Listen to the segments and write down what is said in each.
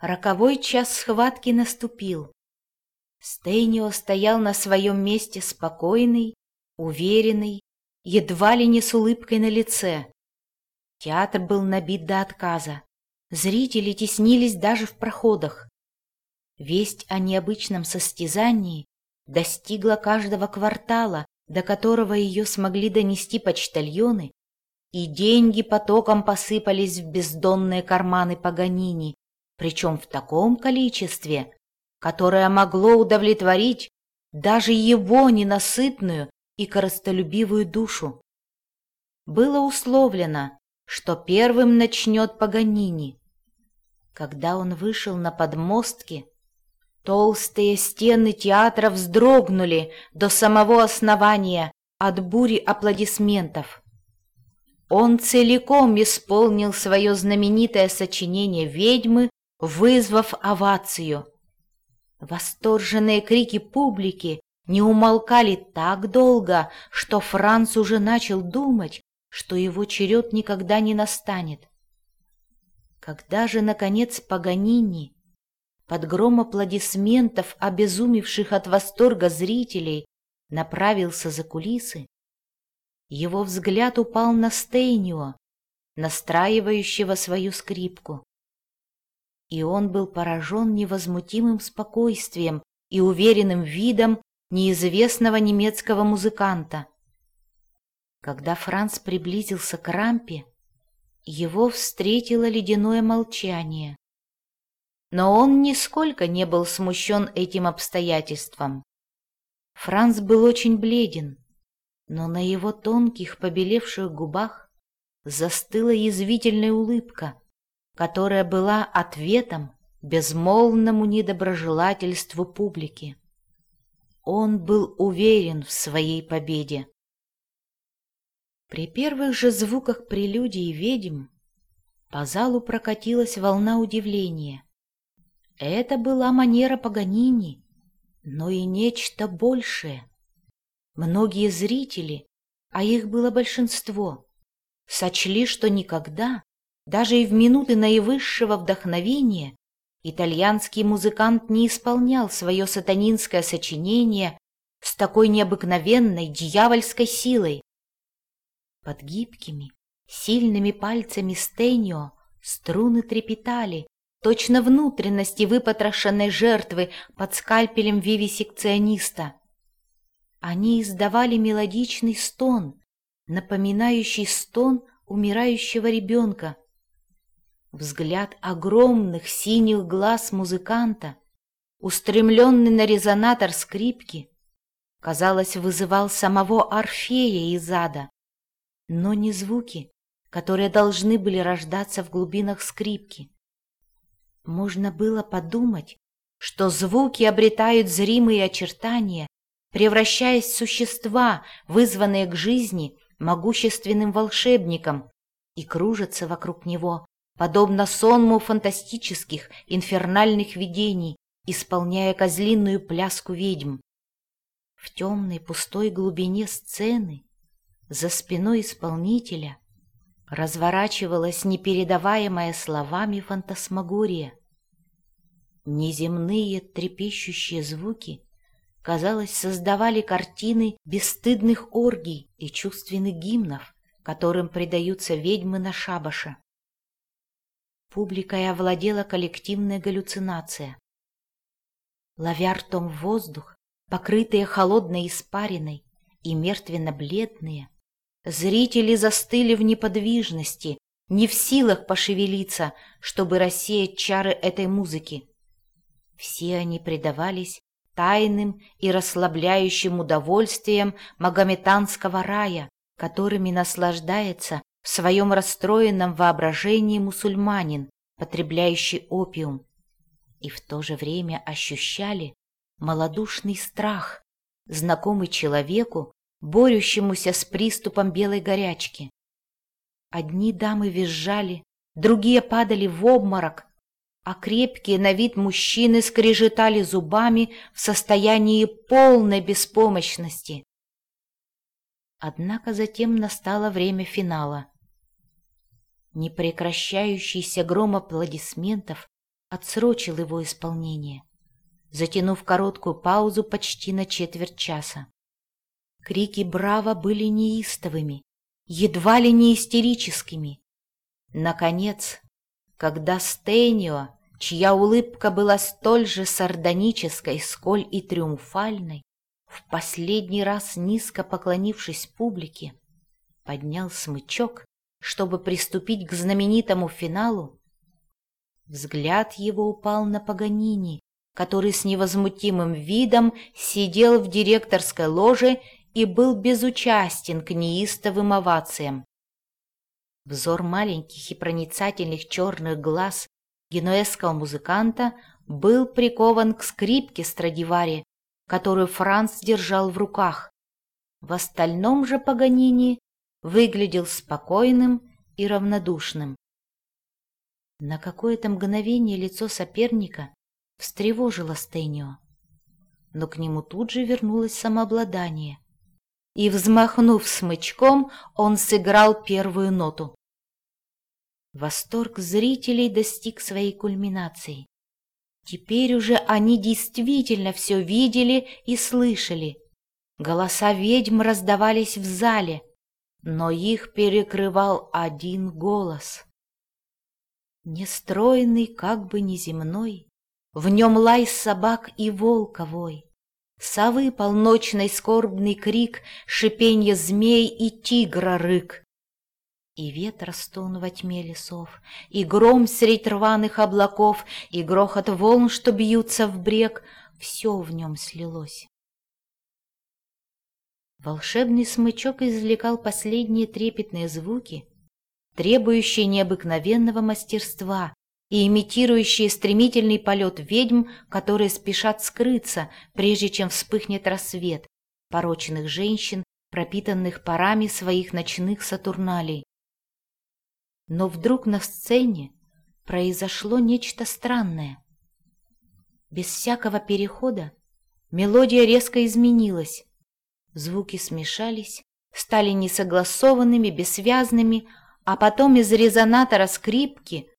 Роковой час схватки наступил. Стейнио стоял на своем месте спокойный, уверенный, едва ли не с улыбкой на лице. Театр был набит до отказа. Зрители теснились даже в проходах. Весть о необычном состязании достигла каждого квартала, до которого ее смогли донести почтальоны, и деньги потоком посыпались в бездонные карманы Паганини, причем в таком количестве, которое могло удовлетворить даже его ненасытную и коростолюбивую душу. Было условлено, что первым начнет Паганини. Когда он вышел на подмостки, толстые стены театра вздрогнули до самого основания от бури аплодисментов. Он целиком исполнил свое знаменитое сочинение «Ведьмы» вызвав овацию. Восторженные крики публики не умолкали так долго, что Франц уже начал думать, что его черед никогда не настанет. Когда же, наконец, Паганини, под гром аплодисментов, обезумевших от восторга зрителей, направился за кулисы, его взгляд упал на Стейнио, настраивающего свою скрипку и он был поражен невозмутимым спокойствием и уверенным видом неизвестного немецкого музыканта. Когда Франц приблизился к рампе, его встретило ледяное молчание. Но он нисколько не был смущен этим обстоятельством. Франц был очень бледен, но на его тонких побелевших губах застыла язвительная улыбка, которая была ответом безмолвному недоброжелательству публики. Он был уверен в своей победе. При первых же звуках прелюдии ведьм по залу прокатилась волна удивления. Это была манера Паганини, но и нечто большее. Многие зрители, а их было большинство, сочли, что никогда даже и в минуты наивысшего вдохновения итальянский музыкант не исполнял свое сатанинское сочинение с такой необыкновенной дьявольской силой. Под гибкими, сильными пальцами Стенио струны трепетали, точно внутренности выпотрошенной жертвы под скальпелем вивисекциониста. Они издавали мелодичный стон, напоминающий стон умирающего ребенка, Взгляд огромных синих глаз музыканта, устремленный на резонатор скрипки, казалось, вызывал самого Орфея из ада, но не звуки, которые должны были рождаться в глубинах скрипки. Можно было подумать, что звуки обретают зримые очертания, превращаясь в существа, вызванные к жизни могущественным волшебником, и кружатся вокруг него, подобно сонму фантастических инфернальных видений, исполняя козлиную пляску ведьм. В темной пустой глубине сцены, за спиной исполнителя, разворачивалась непередаваемая словами фантасмагория. Неземные трепещущие звуки, казалось, создавали картины бесстыдных оргий и чувственных гимнов, которым предаются ведьмы на шабаше. Публикой овладела коллективная галлюцинация. Ловя ртом воздух, покрытые холодной испариной и мертвенно-бледные, зрители застыли в неподвижности, не в силах пошевелиться, чтобы рассеять чары этой музыки. Все они предавались тайным и расслабляющим удовольствием магометанского рая, которыми наслаждается в своем расстроенном воображении мусульманин, потребляющий опиум, и в то же время ощущали малодушный страх, знакомый человеку, борющемуся с приступом белой горячки. Одни дамы визжали, другие падали в обморок, а крепкие на вид мужчины скрежетали зубами в состоянии полной беспомощности. Однако затем настало время финала. Непрекращающийся гром аплодисментов отсрочил его исполнение, затянув короткую паузу почти на четверть часа. Крики «Браво!» были неистовыми, едва ли не истерическими. Наконец, когда Стейнио, чья улыбка была столь же сардонической, сколь и триумфальной, в последний раз низко поклонившись публике, поднял смычок, чтобы приступить к знаменитому финалу, взгляд его упал на Паганини, который с невозмутимым видом сидел в директорской ложе и был безучастен к неистовым овациям. Взор маленьких и проницательных черных глаз генуэзского музыканта был прикован к скрипке Страдивари, которую Франц держал в руках. В остальном же Паганини выглядел спокойным и равнодушным. На какое-то мгновение лицо соперника встревожило Стейнио, но к нему тут же вернулось самообладание — и, взмахнув смычком, он сыграл первую ноту. Восторг зрителей достиг своей кульминации. Теперь уже они действительно все видели и слышали. Голоса ведьм раздавались в зале, но их перекрывал один голос. Нестройный, как бы неземной, в нем лай собак и волковой. Совы полночный скорбный крик, Шипенье змей и тигра рык. И ветра стон во тьме лесов, И гром средь рваных облаков, И грохот волн, что бьются в брег, Все в нем слилось. Волшебный смычок извлекал последние трепетные звуки, требующие необыкновенного мастерства, и имитирующие стремительный полет ведьм, которые спешат скрыться, прежде чем вспыхнет рассвет, пороченных женщин, пропитанных парами своих ночных сатурналей. Но вдруг на сцене произошло нечто странное. Без всякого перехода мелодия резко изменилась, звуки смешались, стали несогласованными, бессвязными, а потом из резонатора скрипки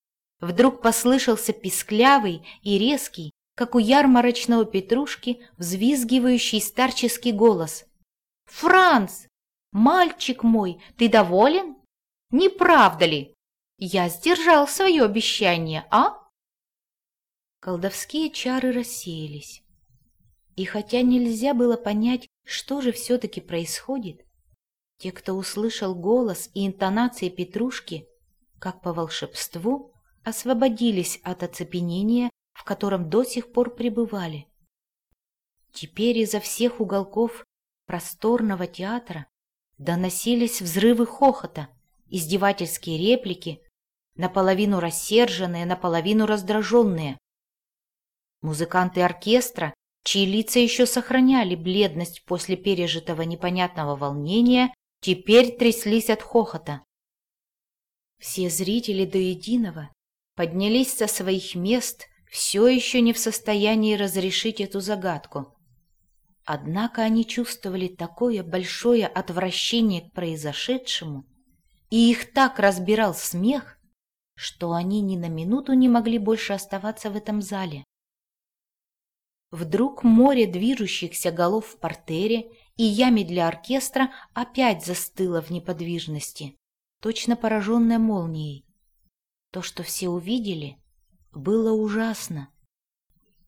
Вдруг послышался писклявый и резкий, как у ярмарочного петрушки, взвизгивающий старческий голос. «Франц! Мальчик мой, ты доволен? Не правда ли? Я сдержал свое обещание, а?» Колдовские чары рассеялись. И хотя нельзя было понять, что же все-таки происходит, те, кто услышал голос и интонации Петрушки, как по волшебству, освободились от оцепенения, в котором до сих пор пребывали. Теперь изо всех уголков просторного театра доносились взрывы хохота, издевательские реплики, наполовину рассерженные, наполовину раздраженные. Музыканты оркестра, чьи лица еще сохраняли бледность после пережитого непонятного волнения, теперь тряслись от хохота. Все зрители до единого поднялись со своих мест, все еще не в состоянии разрешить эту загадку. Однако они чувствовали такое большое отвращение к произошедшему, и их так разбирал смех, что они ни на минуту не могли больше оставаться в этом зале. Вдруг море движущихся голов в портере и яме для оркестра опять застыло в неподвижности, точно пораженная молнией. То, что все увидели, было ужасно.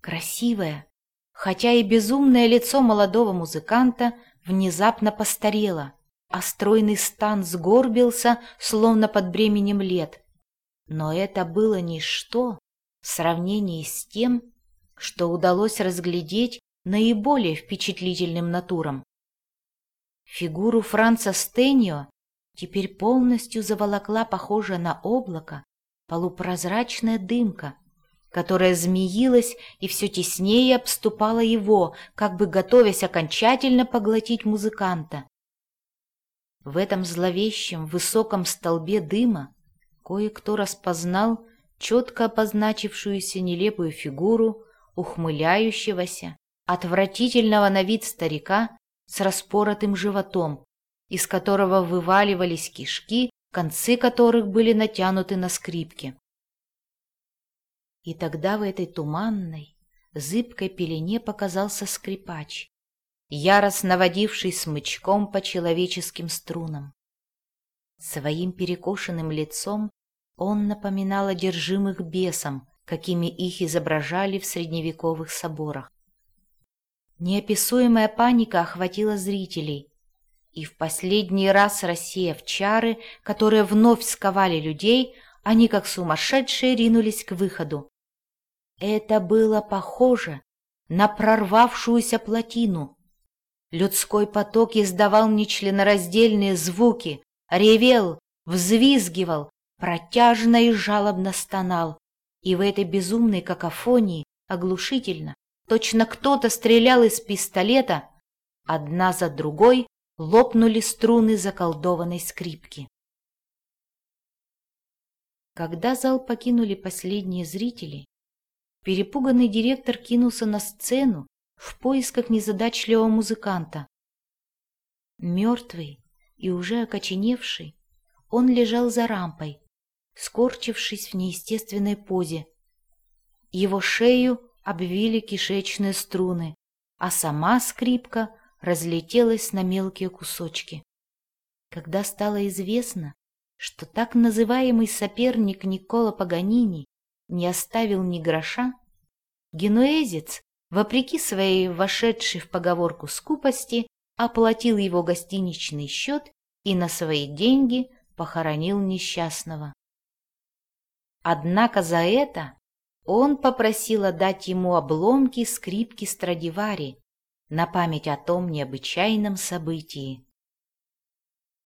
Красивое, хотя и безумное лицо молодого музыканта внезапно постарело, а стройный стан сгорбился, словно под бременем лет. Но это было ничто в сравнении с тем, что удалось разглядеть наиболее впечатлительным натурам. Фигуру Франца Стенио теперь полностью заволокла похожая на облако полупрозрачная дымка, которая змеилась и все теснее обступала его, как бы готовясь окончательно поглотить музыканта. В этом зловещем высоком столбе дыма кое-кто распознал четко обозначившуюся нелепую фигуру ухмыляющегося, отвратительного на вид старика с распоротым животом, из которого вываливались кишки концы которых были натянуты на скрипке. И тогда в этой туманной, зыбкой пелене показался скрипач, яростно водивший смычком по человеческим струнам. Своим перекошенным лицом он напоминал одержимых бесом, какими их изображали в средневековых соборах. Неописуемая паника охватила зрителей, и в последний раз рассеяв чары, которые вновь сковали людей, они как сумасшедшие ринулись к выходу. Это было похоже на прорвавшуюся плотину. Людской поток издавал нечленораздельные звуки, ревел, взвизгивал, протяжно и жалобно стонал, и в этой безумной какофонии оглушительно, точно кто-то стрелял из пистолета, одна за другой лопнули струны заколдованной скрипки. Когда зал покинули последние зрители, перепуганный директор кинулся на сцену в поисках незадачливого музыканта. Мертвый и уже окоченевший, он лежал за рампой, скорчившись в неестественной позе. Его шею обвили кишечные струны, а сама скрипка разлетелась на мелкие кусочки. Когда стало известно, что так называемый соперник Никола Паганини не оставил ни гроша, генуэзец, вопреки своей вошедшей в поговорку скупости, оплатил его гостиничный счет и на свои деньги похоронил несчастного. Однако за это он попросил отдать ему обломки скрипки Страдивари на память о том необычайном событии.